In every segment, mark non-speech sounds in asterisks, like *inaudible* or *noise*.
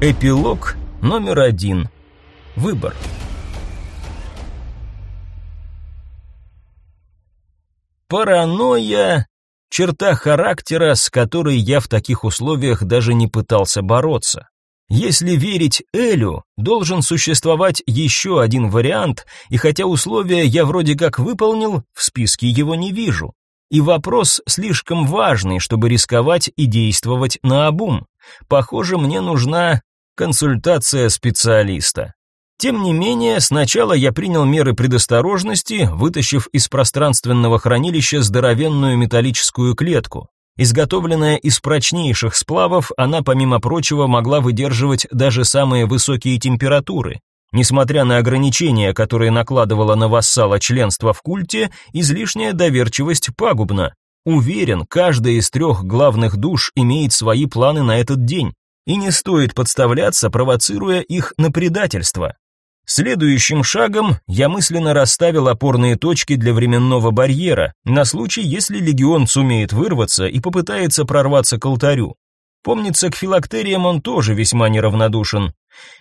Эпилог номер один. Выбор. Паранойя – черта характера, с которой я в таких условиях даже не пытался бороться. Если верить Элю, должен существовать еще один вариант, и хотя условия я вроде как выполнил, в списке его не вижу. И вопрос слишком важный, чтобы рисковать и действовать наобум. Похоже, мне нужна консультация специалиста. Тем не менее, сначала я принял меры предосторожности, вытащив из пространственного хранилища здоровенную металлическую клетку. Изготовленная из прочнейших сплавов, она, помимо прочего, могла выдерживать даже самые высокие температуры. Несмотря на ограничения, которые накладывала на вассала членство в культе, излишняя доверчивость пагубна. Уверен, каждая из трех главных душ имеет свои планы на этот день и не стоит подставляться, провоцируя их на предательство. Следующим шагом я мысленно расставил опорные точки для временного барьера, на случай, если легион сумеет вырваться и попытается прорваться к алтарю. Помнится, к филактериям он тоже весьма неравнодушен.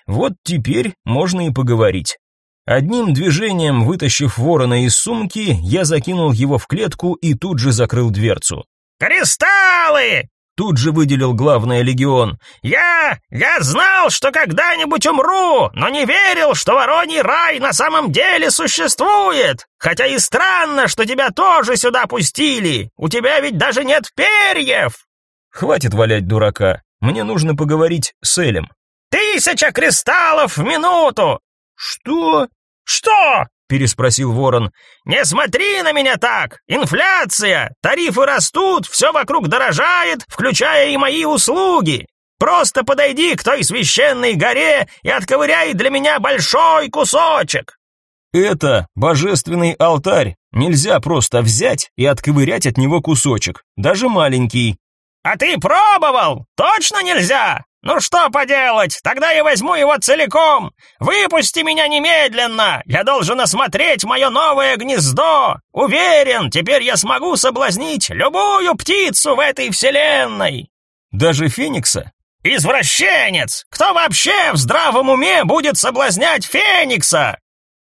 Вот теперь можно и поговорить. Одним движением, вытащив ворона из сумки, я закинул его в клетку и тут же закрыл дверцу. «Кристаллы!» Тут же выделил главное легион. «Я... я знал, что когда-нибудь умру, но не верил, что вороний рай на самом деле существует. Хотя и странно, что тебя тоже сюда пустили. У тебя ведь даже нет перьев!» «Хватит валять дурака. Мне нужно поговорить с Элем». «Тысяча кристаллов в минуту!» «Что?» «Что?» Переспросил Ворон. Не смотри на меня так. Инфляция, тарифы растут, все вокруг дорожает, включая и мои услуги. Просто подойди к той священной горе и отковыряй для меня большой кусочек. Это божественный алтарь. Нельзя просто взять и отковырять от него кусочек, даже маленький. А ты пробовал? Точно нельзя? «Ну что поделать, тогда я возьму его целиком! Выпусти меня немедленно! Я должен осмотреть мое новое гнездо! Уверен, теперь я смогу соблазнить любую птицу в этой вселенной!» «Даже Феникса?» «Извращенец! Кто вообще в здравом уме будет соблазнять Феникса?»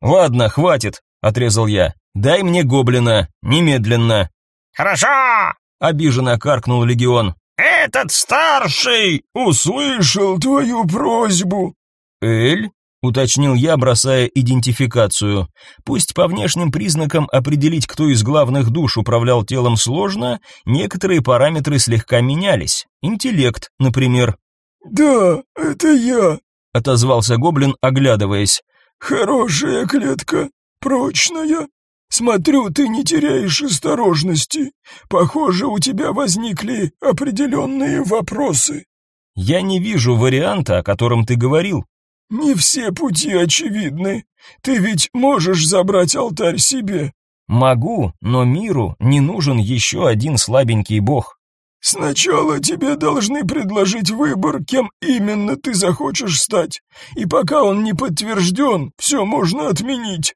«Ладно, хватит», — отрезал я. «Дай мне гоблина, немедленно». «Хорошо!» — обиженно каркнул Легион. «Этот старший услышал твою просьбу!» «Эль?» — уточнил я, бросая идентификацию. Пусть по внешним признакам определить, кто из главных душ управлял телом сложно, некоторые параметры слегка менялись. Интеллект, например. «Да, это я», — отозвался гоблин, оглядываясь. «Хорошая клетка, прочная, Смотрю, ты не теряешь осторожности. Похоже, у тебя возникли определенные вопросы. Я не вижу варианта, о котором ты говорил. Не все пути очевидны. Ты ведь можешь забрать алтарь себе. Могу, но миру не нужен еще один слабенький бог. Сначала тебе должны предложить выбор, кем именно ты захочешь стать. И пока он не подтвержден, все можно отменить.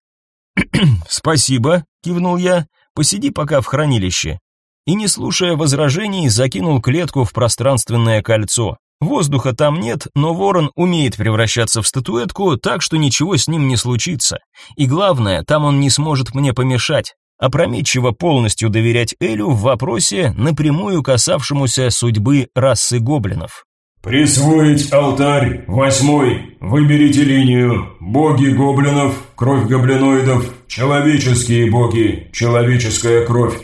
*clears throat* «Спасибо», — кивнул я, — «посиди пока в хранилище». И, не слушая возражений, закинул клетку в пространственное кольцо. Воздуха там нет, но ворон умеет превращаться в статуэтку, так что ничего с ним не случится. И главное, там он не сможет мне помешать. Опрометчиво полностью доверять Элю в вопросе, напрямую касавшемуся судьбы расы гоблинов. «Присвоить алтарь, восьмой, выберите линию, боги гоблинов, кровь гоблиноидов, человеческие боги, человеческая кровь».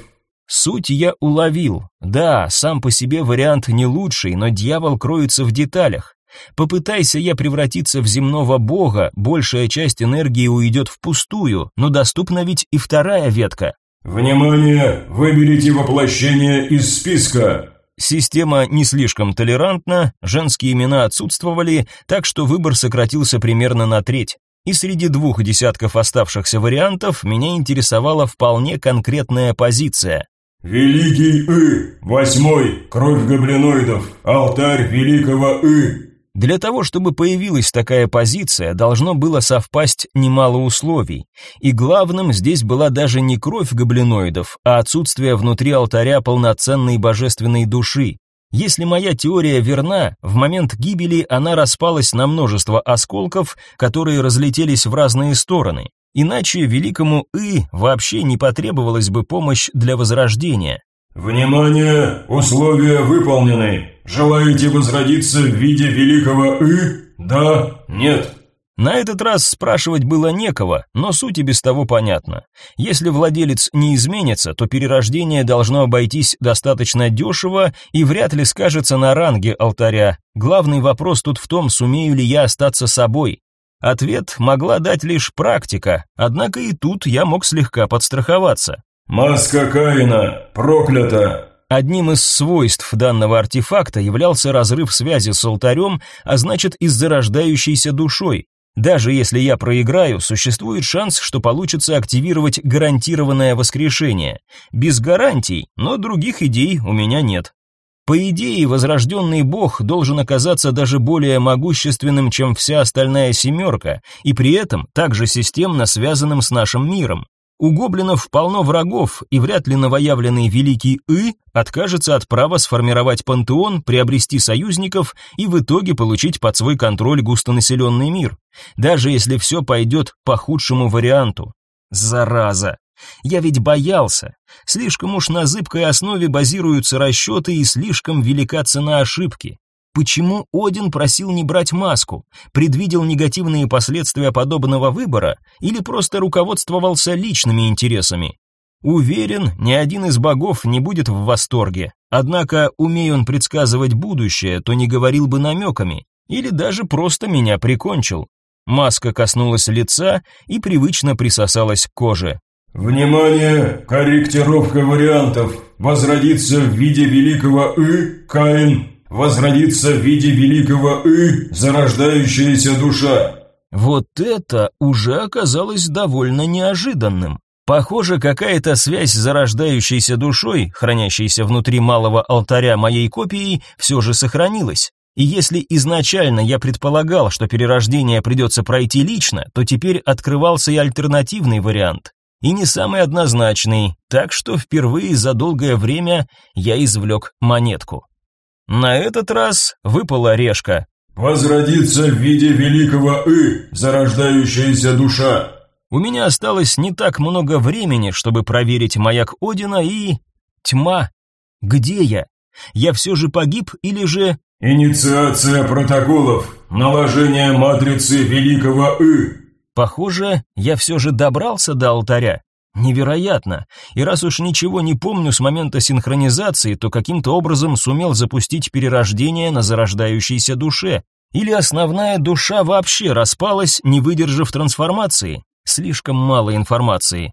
Суть я уловил. Да, сам по себе вариант не лучший, но дьявол кроется в деталях. Попытайся я превратиться в земного бога, большая часть энергии уйдет впустую, но доступна ведь и вторая ветка. «Внимание! Выберите воплощение из списка!» Система не слишком толерантна, женские имена отсутствовали, так что выбор сократился примерно на треть. И среди двух десятков оставшихся вариантов меня интересовала вполне конкретная позиция. «Великий И, восьмой, кровь гоблиноидов, алтарь великого И». Для того, чтобы появилась такая позиция, должно было совпасть немало условий. И главным здесь была даже не кровь гоблиноидов, а отсутствие внутри алтаря полноценной божественной души. Если моя теория верна, в момент гибели она распалась на множество осколков, которые разлетелись в разные стороны. Иначе великому И вообще не потребовалась бы помощь для возрождения. «Внимание! Условия выполнены! Желаете возродиться в виде великого И? Да? Нет?» На этот раз спрашивать было некого, но суть и без того понятна. Если владелец не изменится, то перерождение должно обойтись достаточно дешево и вряд ли скажется на ранге алтаря. Главный вопрос тут в том, сумею ли я остаться собой. Ответ могла дать лишь практика, однако и тут я мог слегка подстраховаться. «Маска Каина! Проклята!» Одним из свойств данного артефакта являлся разрыв связи с алтарем, а значит и с зарождающейся душой. Даже если я проиграю, существует шанс, что получится активировать гарантированное воскрешение. Без гарантий, но других идей у меня нет. По идее, возрожденный бог должен оказаться даже более могущественным, чем вся остальная семерка, и при этом также системно связанным с нашим миром. У гоблинов полно врагов, и вряд ли новоявленный великий И откажется от права сформировать пантеон, приобрести союзников и в итоге получить под свой контроль густонаселенный мир, даже если все пойдет по худшему варианту. Зараза! Я ведь боялся. Слишком уж на зыбкой основе базируются расчеты и слишком велика цена ошибки. Почему Один просил не брать маску? Предвидел негативные последствия подобного выбора или просто руководствовался личными интересами? Уверен, ни один из богов не будет в восторге. Однако, умея он предсказывать будущее, то не говорил бы намеками, или даже просто меня прикончил. Маска коснулась лица и привычно присосалась к коже. «Внимание! Корректировка вариантов! Возродиться в виде великого И, Каин, возродится в виде великого И, зарождающаяся душа. Вот это уже оказалось довольно неожиданным. Похоже, какая-то связь с зарождающейся душой, хранящейся внутри малого алтаря моей копии, все же сохранилась. И если изначально я предполагал, что перерождение придется пройти лично, то теперь открывался и альтернативный вариант. И не самый однозначный, так что впервые за долгое время я извлек монетку. На этот раз выпала решка. «Возродиться в виде великого И, зарождающаяся душа». У меня осталось не так много времени, чтобы проверить маяк Одина и... Тьма. Где я? Я все же погиб или же... Инициация протоколов. Наложение матрицы великого И. Похоже, я все же добрался до алтаря. Невероятно. И раз уж ничего не помню с момента синхронизации, то каким-то образом сумел запустить перерождение на зарождающейся душе. Или основная душа вообще распалась, не выдержав трансформации. Слишком мало информации.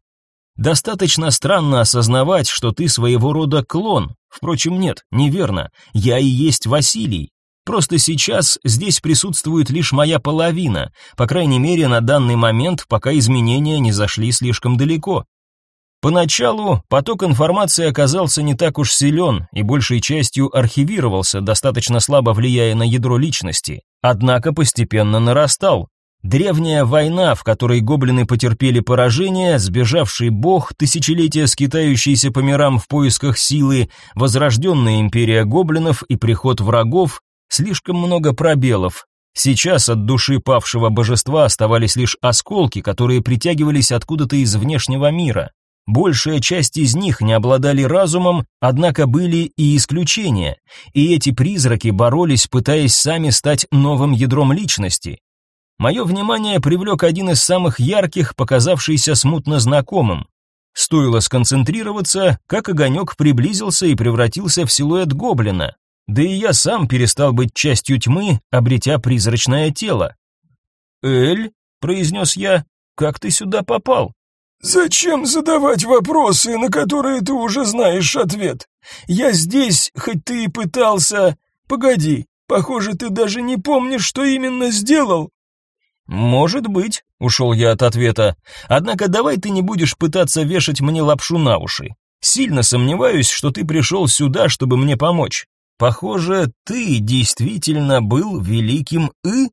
Достаточно странно осознавать, что ты своего рода клон. Впрочем, нет, неверно. Я и есть Василий. Просто сейчас здесь присутствует лишь моя половина, по крайней мере на данный момент, пока изменения не зашли слишком далеко. Поначалу поток информации оказался не так уж силен и большей частью архивировался, достаточно слабо влияя на ядро личности, однако постепенно нарастал. Древняя война, в которой гоблины потерпели поражение, сбежавший бог, тысячелетия скитающийся по мирам в поисках силы, возрожденная империя гоблинов и приход врагов, слишком много пробелов. Сейчас от души павшего божества оставались лишь осколки, которые притягивались откуда-то из внешнего мира. Большая часть из них не обладали разумом, однако были и исключения, и эти призраки боролись, пытаясь сами стать новым ядром личности. Мое внимание привлек один из самых ярких, показавшийся смутно знакомым. Стоило сконцентрироваться, как огонек приблизился и превратился в силуэт гоблина. Да и я сам перестал быть частью тьмы, обретя призрачное тело. «Эль», — произнес я, — «как ты сюда попал?» «Зачем задавать вопросы, на которые ты уже знаешь ответ? Я здесь, хоть ты и пытался... Погоди, похоже, ты даже не помнишь, что именно сделал». «Может быть», — ушел я от ответа. «Однако давай ты не будешь пытаться вешать мне лапшу на уши. Сильно сомневаюсь, что ты пришел сюда, чтобы мне помочь. Похоже, ты действительно был великим И?»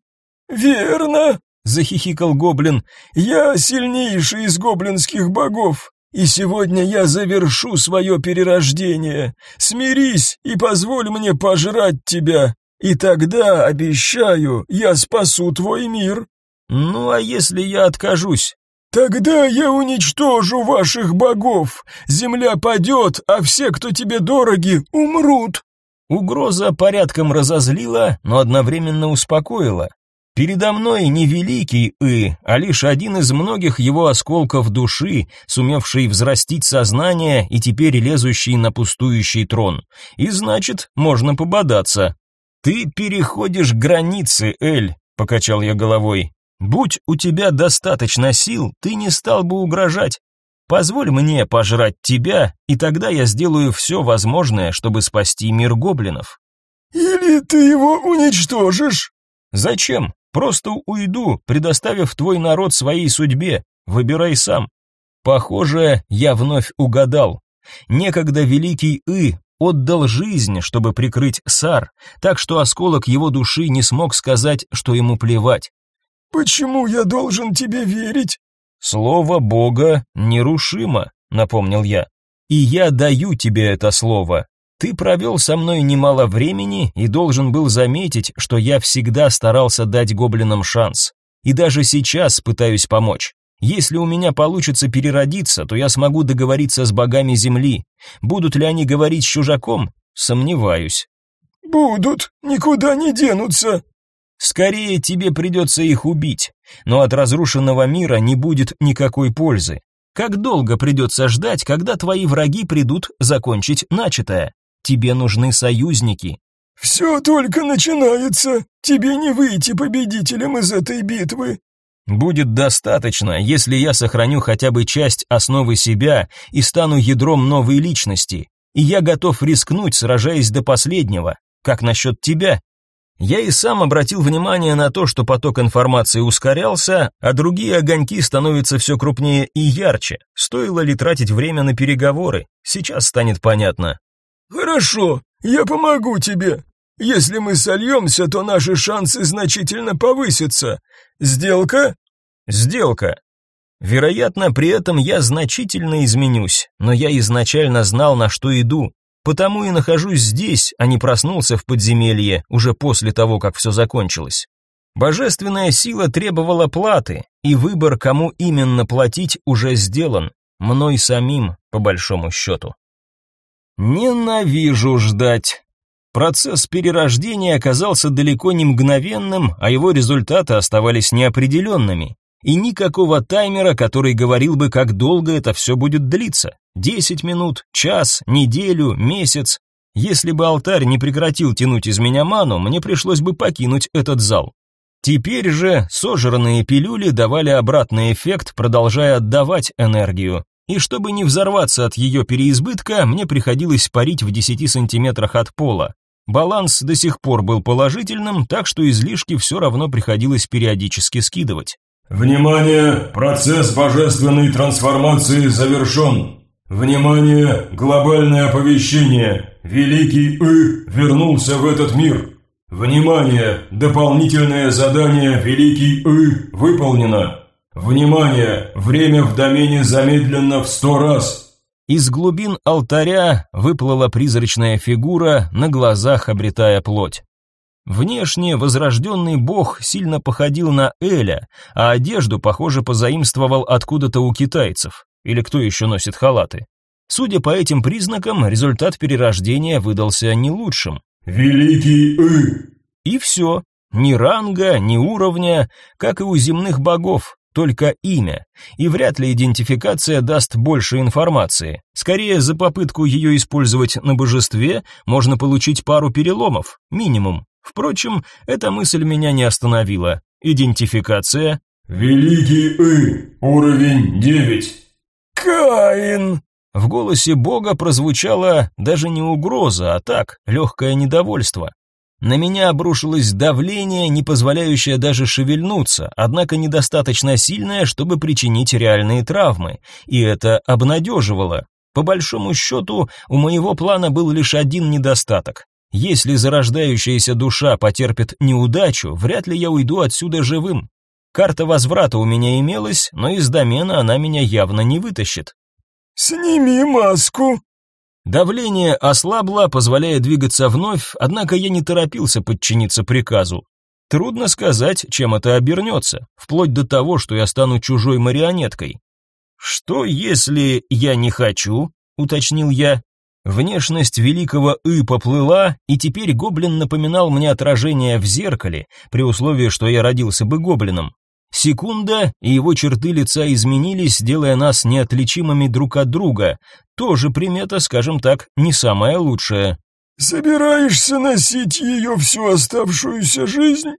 «Верно», — захихикал гоблин. «Я сильнейший из гоблинских богов. И сегодня я завершу свое перерождение. Смирись и позволь мне пожрать тебя. И тогда, обещаю, я спасу твой мир. Ну а если я откажусь? Тогда я уничтожу ваших богов. Земля падет, а все, кто тебе дороги, умрут. Угроза порядком разозлила, но одновременно успокоила. Передо мной не великий И, а лишь один из многих его осколков души, сумевший взрастить сознание и теперь лезущий на пустующий трон. И значит, можно пободаться. Ты переходишь границы, Эль, покачал я головой. Будь у тебя достаточно сил, ты не стал бы угрожать. Позволь мне пожрать тебя, и тогда я сделаю все возможное, чтобы спасти мир гоблинов. Или ты его уничтожишь? Зачем? Просто уйду, предоставив твой народ своей судьбе. Выбирай сам. Похоже, я вновь угадал. Некогда великий И отдал жизнь, чтобы прикрыть Сар, так что осколок его души не смог сказать, что ему плевать. Почему я должен тебе верить? Слово Бога нерушимо, напомнил я. И я даю тебе это слово. Ты провел со мной немало времени и должен был заметить, что я всегда старался дать гоблинам шанс. И даже сейчас пытаюсь помочь. Если у меня получится переродиться, то я смогу договориться с богами земли. Будут ли они говорить с чужаком? Сомневаюсь. Будут, никуда не денутся. Скорее тебе придется их убить, но от разрушенного мира не будет никакой пользы. Как долго придется ждать, когда твои враги придут закончить начатое? Тебе нужны союзники. Все только начинается. Тебе не выйти победителем из этой битвы. Будет достаточно, если я сохраню хотя бы часть основы себя и стану ядром новой личности. И я готов рискнуть, сражаясь до последнего. Как насчет тебя? Я и сам обратил внимание на то, что поток информации ускорялся, а другие огоньки становятся все крупнее и ярче. Стоило ли тратить время на переговоры? Сейчас станет понятно. Хорошо, я помогу тебе. Если мы сольемся, то наши шансы значительно повысятся. Сделка? Сделка. Вероятно, при этом я значительно изменюсь, но я изначально знал, на что иду. Потому и нахожусь здесь, а не проснулся в подземелье уже после того, как все закончилось. Божественная сила требовала платы, и выбор, кому именно платить, уже сделан, мной самим, по большому счету. Ненавижу ждать. Процесс перерождения оказался далеко не мгновенным, а его результаты оставались неопределенными. И никакого таймера, который говорил бы, как долго это все будет длиться. Десять минут, час, неделю, месяц. Если бы алтарь не прекратил тянуть из меня ману, мне пришлось бы покинуть этот зал. Теперь же сожранные пилюли давали обратный эффект, продолжая отдавать энергию. И чтобы не взорваться от ее переизбытка, мне приходилось парить в 10 сантиметрах от пола. Баланс до сих пор был положительным, так что излишки все равно приходилось периодически скидывать. Внимание! Процесс божественной трансформации завершен. Внимание! Глобальное оповещение! Великий И вернулся в этот мир. Внимание! Дополнительное задание Великий И выполнено. Внимание! Время в домене замедлено в сто раз. Из глубин алтаря выплыла призрачная фигура, на глазах обретая плоть. Внешне возрожденный бог сильно походил на Эля, а одежду, похоже, позаимствовал откуда-то у китайцев. Или кто еще носит халаты. Судя по этим признакам, результат перерождения выдался не лучшим. «Великий И!» И все. Ни ранга, ни уровня, как и у земных богов, только имя. И вряд ли идентификация даст больше информации. Скорее, за попытку ее использовать на божестве можно получить пару переломов, минимум. Впрочем, эта мысль меня не остановила. Идентификация. «Великий И, уровень девять». Каин! В голосе бога прозвучала даже не угроза, а так, легкое недовольство. На меня обрушилось давление, не позволяющее даже шевельнуться, однако недостаточно сильное, чтобы причинить реальные травмы, и это обнадеживало. По большому счету, у моего плана был лишь один недостаток. Если зарождающаяся душа потерпит неудачу, вряд ли я уйду отсюда живым. Карта возврата у меня имелась, но из домена она меня явно не вытащит. Сними маску. Давление ослабло, позволяя двигаться вновь, однако я не торопился подчиниться приказу. Трудно сказать, чем это обернется, вплоть до того, что я стану чужой марионеткой. Что если я не хочу, уточнил я. Внешность великого И поплыла, и теперь гоблин напоминал мне отражение в зеркале, при условии, что я родился бы гоблином. Секунда, и его черты лица изменились, делая нас неотличимыми друг от друга. Тоже примета, скажем так, не самая лучшая. «Собираешься носить ее всю оставшуюся жизнь?»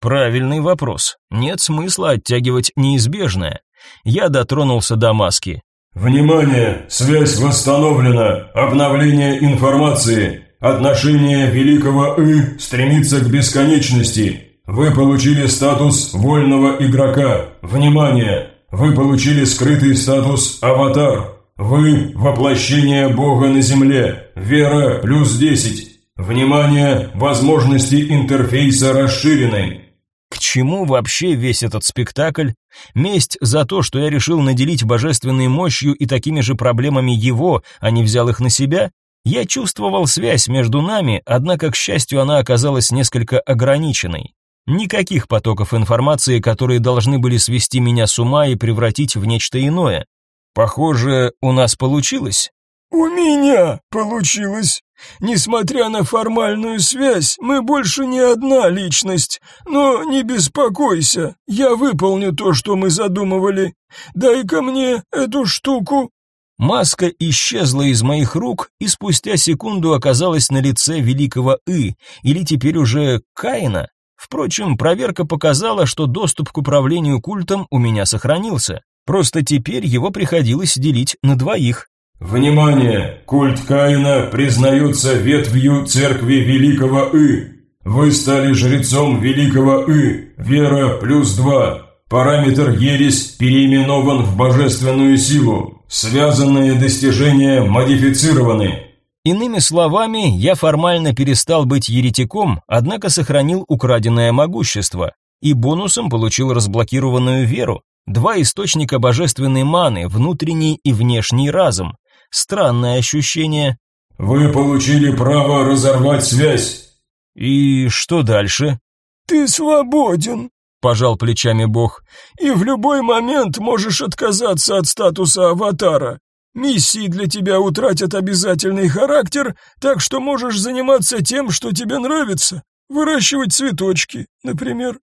Правильный вопрос. Нет смысла оттягивать неизбежное. Я дотронулся до маски. «Внимание! Связь восстановлена! Обновление информации! Отношение великого И стремится к бесконечности! Вы получили статус вольного игрока. Внимание! Вы получили скрытый статус аватар. Вы воплощение Бога на земле. Вера плюс 10. Внимание! Возможности интерфейса расширены. К чему вообще весь этот спектакль? Месть за то, что я решил наделить божественной мощью и такими же проблемами его, а не взял их на себя? Я чувствовал связь между нами, однако, к счастью, она оказалась несколько ограниченной. Никаких потоков информации, которые должны были свести меня с ума и превратить в нечто иное. Похоже, у нас получилось. У меня получилось. Несмотря на формальную связь, мы больше не одна личность. Но не беспокойся, я выполню то, что мы задумывали. Дай-ка мне эту штуку. Маска исчезла из моих рук и спустя секунду оказалась на лице великого И, или теперь уже Каина. Впрочем, проверка показала, что доступ к управлению культом у меня сохранился. Просто теперь его приходилось делить на двоих. Внимание! Культ Каина признается ветвью церкви Великого И. Вы стали жрецом Великого И. Вера плюс два. Параметр ересь переименован в божественную силу. Связанные достижения модифицированы. Иными словами, я формально перестал быть еретиком, однако сохранил украденное могущество и бонусом получил разблокированную веру. Два источника божественной маны, внутренний и внешний разум. Странное ощущение. Вы получили право разорвать связь. И что дальше? Ты свободен, пожал плечами Бог. И в любой момент можешь отказаться от статуса аватара. Миссии для тебя утратят обязательный характер, так что можешь заниматься тем, что тебе нравится. Выращивать цветочки, например.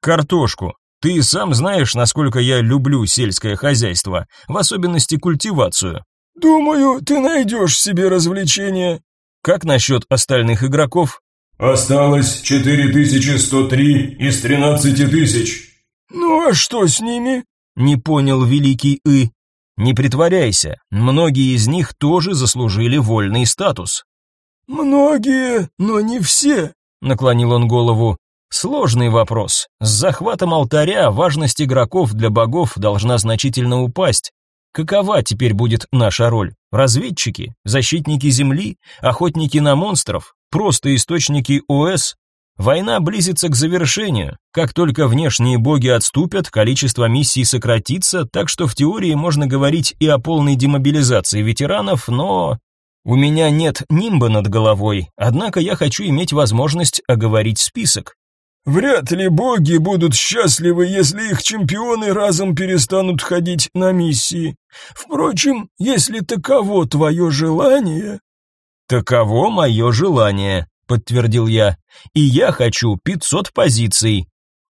Картошку. Ты сам знаешь, насколько я люблю сельское хозяйство, в особенности культивацию. Думаю, ты найдешь себе развлечение. Как насчет остальных игроков? Осталось 4103 из 13 тысяч. Ну а что с ними? Не понял великий И. Не притворяйся, многие из них тоже заслужили вольный статус. Многие, но не все, наклонил он голову. Сложный вопрос. С захватом алтаря важность игроков для богов должна значительно упасть. Какова теперь будет наша роль? Разведчики, защитники земли, охотники на монстров, просто источники ОС, Война близится к завершению. Как только внешние боги отступят, количество миссий сократится, так что в теории можно говорить и о полной демобилизации ветеранов, но у меня нет нимба над головой. Однако я хочу иметь возможность оговорить список. Вряд ли боги будут счастливы, если их чемпионы разом перестанут ходить на миссии. Впрочем, если таково твое желание... Таково мое желание подтвердил я. И я хочу пятьсот позиций.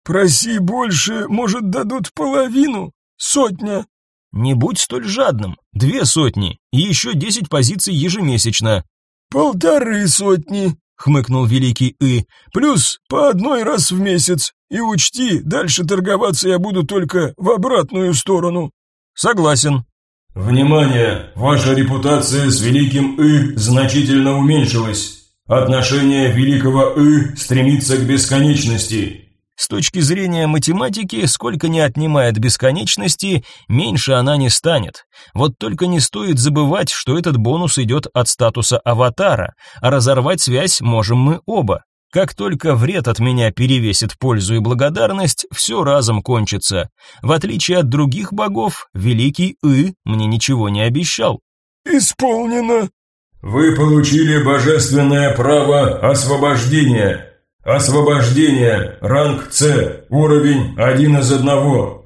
Проси больше, может, дадут половину, сотня. Не будь столь жадным. Две сотни и еще десять позиций ежемесячно. Полторы сотни, хмыкнул великий И. Плюс по одной раз в месяц. И учти, дальше торговаться я буду только в обратную сторону. Согласен. Внимание, ваша репутация с великим И значительно уменьшилась. Отношение великого «ы» стремится к бесконечности. С точки зрения математики, сколько не отнимает бесконечности, меньше она не станет. Вот только не стоит забывать, что этот бонус идет от статуса аватара, а разорвать связь можем мы оба. Как только вред от меня перевесит пользу и благодарность, все разом кончится. В отличие от других богов, великий И мне ничего не обещал. «Исполнено!» Вы получили божественное право освобождения. Освобождение, ранг С, уровень 1 из 1,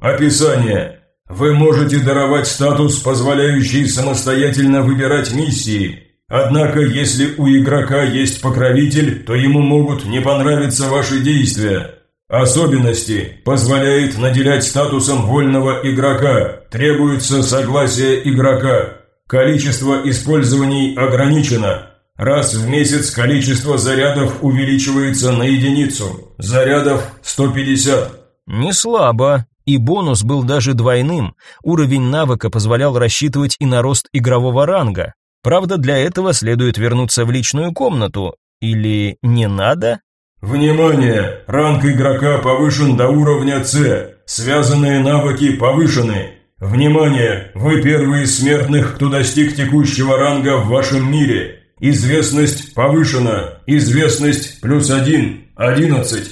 описание. Вы можете даровать статус, позволяющий самостоятельно выбирать миссии. Однако, если у игрока есть покровитель, то ему могут не понравиться ваши действия. Особенности позволяет наделять статусом вольного игрока. Требуется согласие игрока. Количество использований ограничено. Раз в месяц количество зарядов увеличивается на единицу. Зарядов 150. Не слабо. И бонус был даже двойным. Уровень навыка позволял рассчитывать и на рост игрового ранга. Правда, для этого следует вернуться в личную комнату. Или не надо? Внимание! Ранг игрока повышен до уровня С. Связанные навыки повышены. Внимание! Вы первые из смертных, кто достиг текущего ранга в вашем мире. Известность повышена. Известность плюс один. Одиннадцать.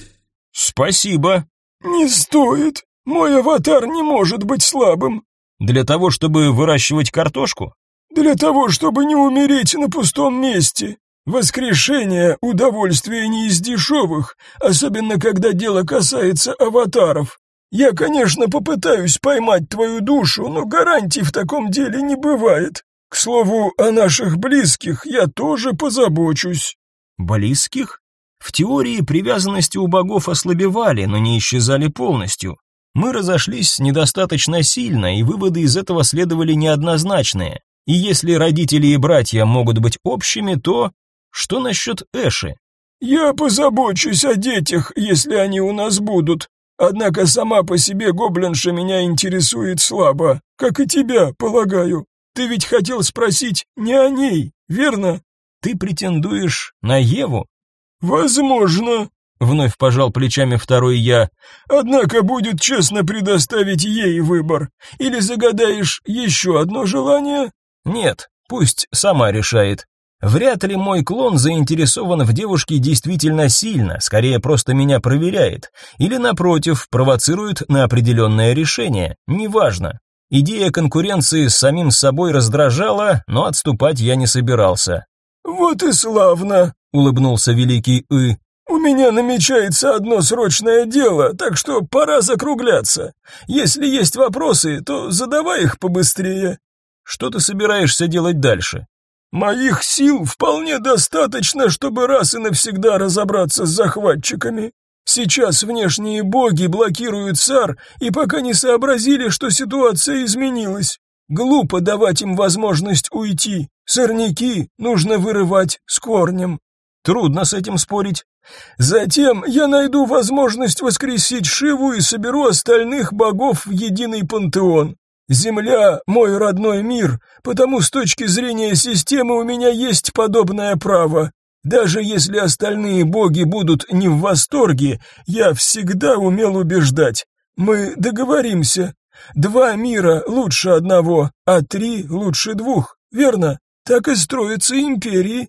Спасибо. «Не стоит. Мой аватар не может быть слабым. Для того, чтобы выращивать картошку? Для того, чтобы не умереть на пустом месте. Воскрешение – удовольствие не из дешевых, особенно когда дело касается аватаров. Я, конечно, попытаюсь поймать твою душу, но гарантий в таком деле не бывает. К слову, о наших близких я тоже позабочусь. Близких? В теории привязанности у богов ослабевали, но не исчезали полностью. Мы разошлись недостаточно сильно, и выводы из этого следовали неоднозначные. И если родители и братья могут быть общими, то что насчет Эши? Я позабочусь о детях, если они у нас будут. Однако сама по себе гоблинша меня интересует слабо, как и тебя, полагаю. Ты ведь хотел спросить не о ней, верно? Ты претендуешь на Еву? Возможно, вновь пожал плечами второй я. Однако будет честно предоставить ей выбор. Или загадаешь еще одно желание? Нет, пусть сама решает. Вряд ли мой клон заинтересован в девушке действительно сильно, скорее просто меня проверяет, или напротив, провоцирует на определенное решение, неважно. Идея конкуренции с самим собой раздражала, но отступать я не собирался. «Вот и славно», — улыбнулся великий И. «У меня намечается одно срочное дело, так что пора закругляться. Если есть вопросы, то задавай их побыстрее». «Что ты собираешься делать дальше?» «Моих сил вполне достаточно, чтобы раз и навсегда разобраться с захватчиками. Сейчас внешние боги блокируют Сар и пока не сообразили, что ситуация изменилась. Глупо давать им возможность уйти. Сорняки нужно вырывать с корнем. Трудно с этим спорить. Затем я найду возможность воскресить Шиву и соберу остальных богов в единый пантеон. Земля – мой родной мир, потому с точки зрения системы у меня есть подобное право. Даже если остальные боги будут не в восторге, я всегда умел убеждать. Мы договоримся. Два мира лучше одного, а три лучше двух, верно? Так и строятся империи.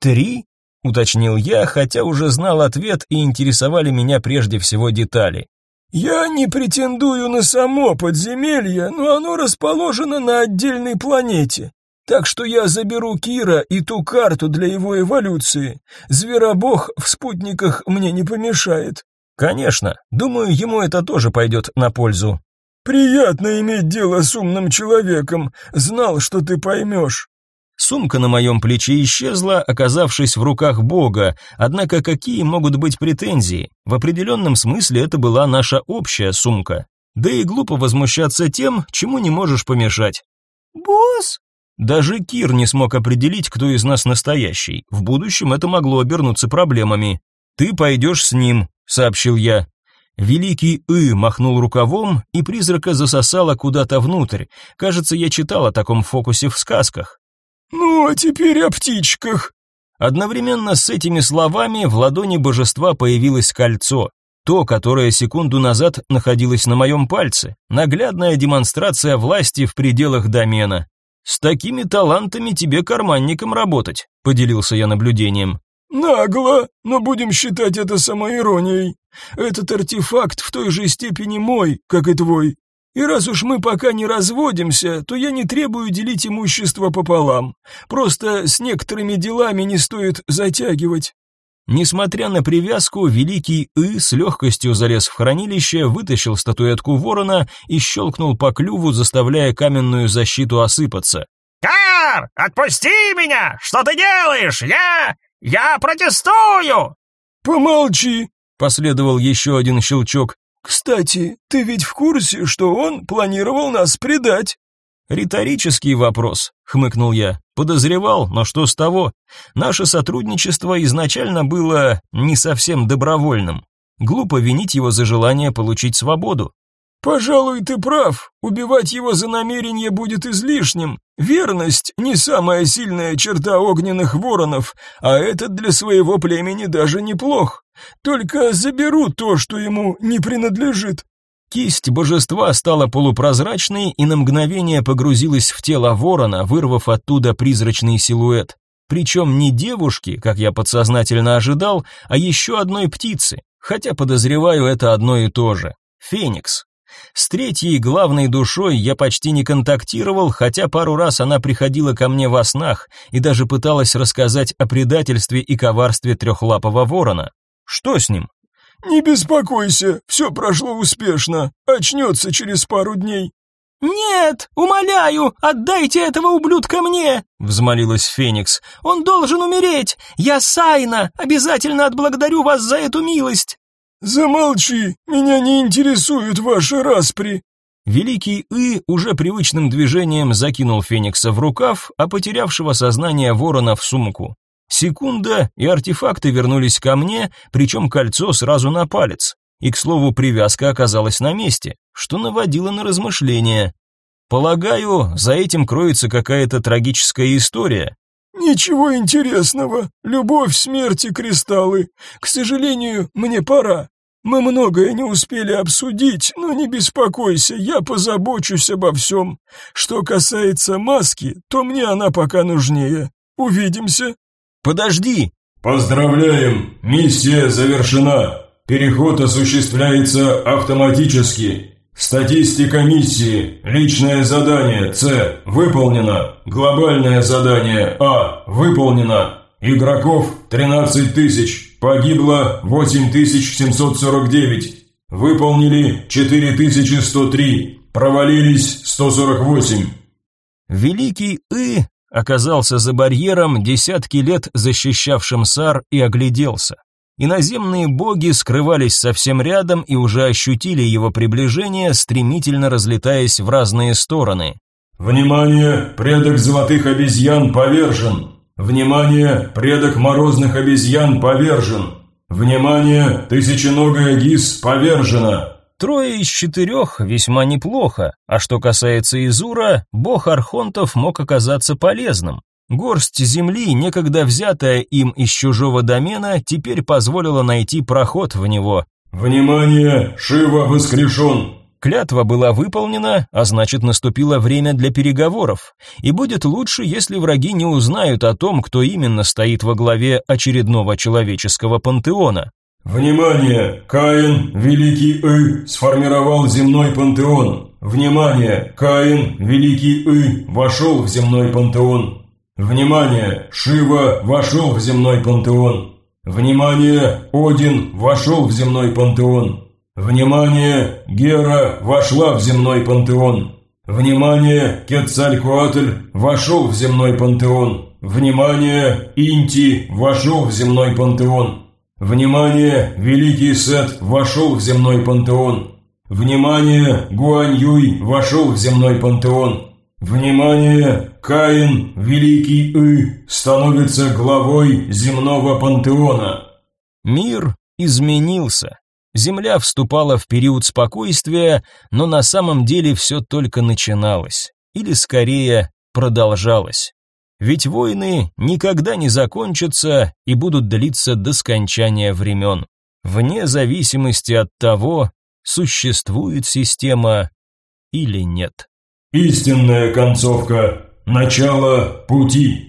Три? Уточнил я, хотя уже знал ответ и интересовали меня прежде всего детали. Я не претендую на само подземелье, но оно расположено на отдельной планете. Так что я заберу Кира и ту карту для его эволюции. Зверобог в спутниках мне не помешает. Конечно, думаю, ему это тоже пойдет на пользу. Приятно иметь дело с умным человеком. Знал, что ты поймешь. Сумка на моем плече исчезла, оказавшись в руках Бога, однако какие могут быть претензии? В определенном смысле это была наша общая сумка. Да и глупо возмущаться тем, чему не можешь помешать. «Босс!» Даже Кир не смог определить, кто из нас настоящий. В будущем это могло обернуться проблемами. «Ты пойдешь с ним», — сообщил я. Великий И махнул рукавом, и призрака засосало куда-то внутрь. Кажется, я читал о таком фокусе в сказках. «Ну, а теперь о птичках». Одновременно с этими словами в ладони божества появилось кольцо. То, которое секунду назад находилось на моем пальце. Наглядная демонстрация власти в пределах домена. «С такими талантами тебе карманником работать», — поделился я наблюдением. Нагло, но будем считать это самоиронией. Этот артефакт в той же степени мой, как и твой. И раз уж мы пока не разводимся, то я не требую делить имущество пополам. Просто с некоторыми делами не стоит затягивать. Несмотря на привязку, великий И с легкостью залез в хранилище, вытащил статуэтку ворона и щелкнул по клюву, заставляя каменную защиту осыпаться. «Кар, отпусти меня! Что ты делаешь? Я... я протестую!» «Помолчи!» — последовал еще один щелчок. «Кстати, ты ведь в курсе, что он планировал нас предать?» Риторический вопрос, хмыкнул я. Подозревал, но что с того? Наше сотрудничество изначально было не совсем добровольным. Глупо винить его за желание получить свободу. Пожалуй, ты прав. Убивать его за намерение будет излишним. Верность не самая сильная черта огненных воронов, а этот для своего племени даже неплох. Только заберу то, что ему не принадлежит. Кисть божества стала полупрозрачной и на мгновение погрузилась в тело ворона, вырвав оттуда призрачный силуэт. Причем не девушки, как я подсознательно ожидал, а еще одной птицы, хотя подозреваю это одно и то же. Феникс. С третьей главной душой я почти не контактировал, хотя пару раз она приходила ко мне во снах и даже пыталась рассказать о предательстве и коварстве трехлапого ворона. Что с ним? «Не беспокойся, все прошло успешно. Очнется через пару дней». «Нет, умоляю, отдайте этого ублюдка мне!» — взмолилась Феникс. «Он должен умереть! Я Сайна! Обязательно отблагодарю вас за эту милость!» «Замолчи! Меня не интересуют ваши распри!» Великий И уже привычным движением закинул Феникса в рукав, а потерявшего сознание ворона в сумку. Секунда, и артефакты вернулись ко мне, причем кольцо сразу на палец. И, к слову, привязка оказалась на месте, что наводило на размышления. Полагаю, за этим кроется какая-то трагическая история. Ничего интересного. Любовь, смерть и кристаллы. К сожалению, мне пора. Мы многое не успели обсудить, но не беспокойся, я позабочусь обо всем. Что касается маски, то мне она пока нужнее. Увидимся. Подожди!» «Поздравляем! Миссия завершена! Переход осуществляется автоматически. Статистика миссии. Личное задание С. Выполнено. Глобальное задание А. Выполнено. Игроков 13 тысяч. Погибло 8749. Выполнили 4103. Провалились 148. Великий И оказался за барьером, десятки лет защищавшим Сар, и огляделся. Иноземные боги скрывались совсем рядом и уже ощутили его приближение, стремительно разлетаясь в разные стороны. «Внимание! Предок золотых обезьян повержен! Внимание! Предок морозных обезьян повержен! Внимание! Тысяченогая гис повержена!» Трое из четырех весьма неплохо, а что касается Изура, бог Архонтов мог оказаться полезным. Горсть земли, некогда взятая им из чужого домена, теперь позволила найти проход в него. «Внимание! Шива воскрешен!» Клятва была выполнена, а значит наступило время для переговоров. И будет лучше, если враги не узнают о том, кто именно стоит во главе очередного человеческого пантеона. Внимание! Каин, Великий И, сформировал земной пантеон. Внимание! Каин, Великий И, вошел в земной пантеон. Внимание! Шива вошел в земной пантеон. Внимание! Один вошел в земной пантеон. Внимание! Гера вошла в земной пантеон. Внимание! Кетцалькуатль вошел в земной пантеон. Внимание! Инти вошел в земной пантеон. Внимание! Великий Сет вошел в земной пантеон. Внимание! Гуань Юй вошел в земной пантеон. Внимание! Каин, Великий И, становится главой земного пантеона. Мир изменился. Земля вступала в период спокойствия, но на самом деле все только начиналось. Или скорее продолжалось. Ведь войны никогда не закончатся и будут длиться до скончания времен, вне зависимости от того, существует система или нет. Истинная концовка. Начало пути.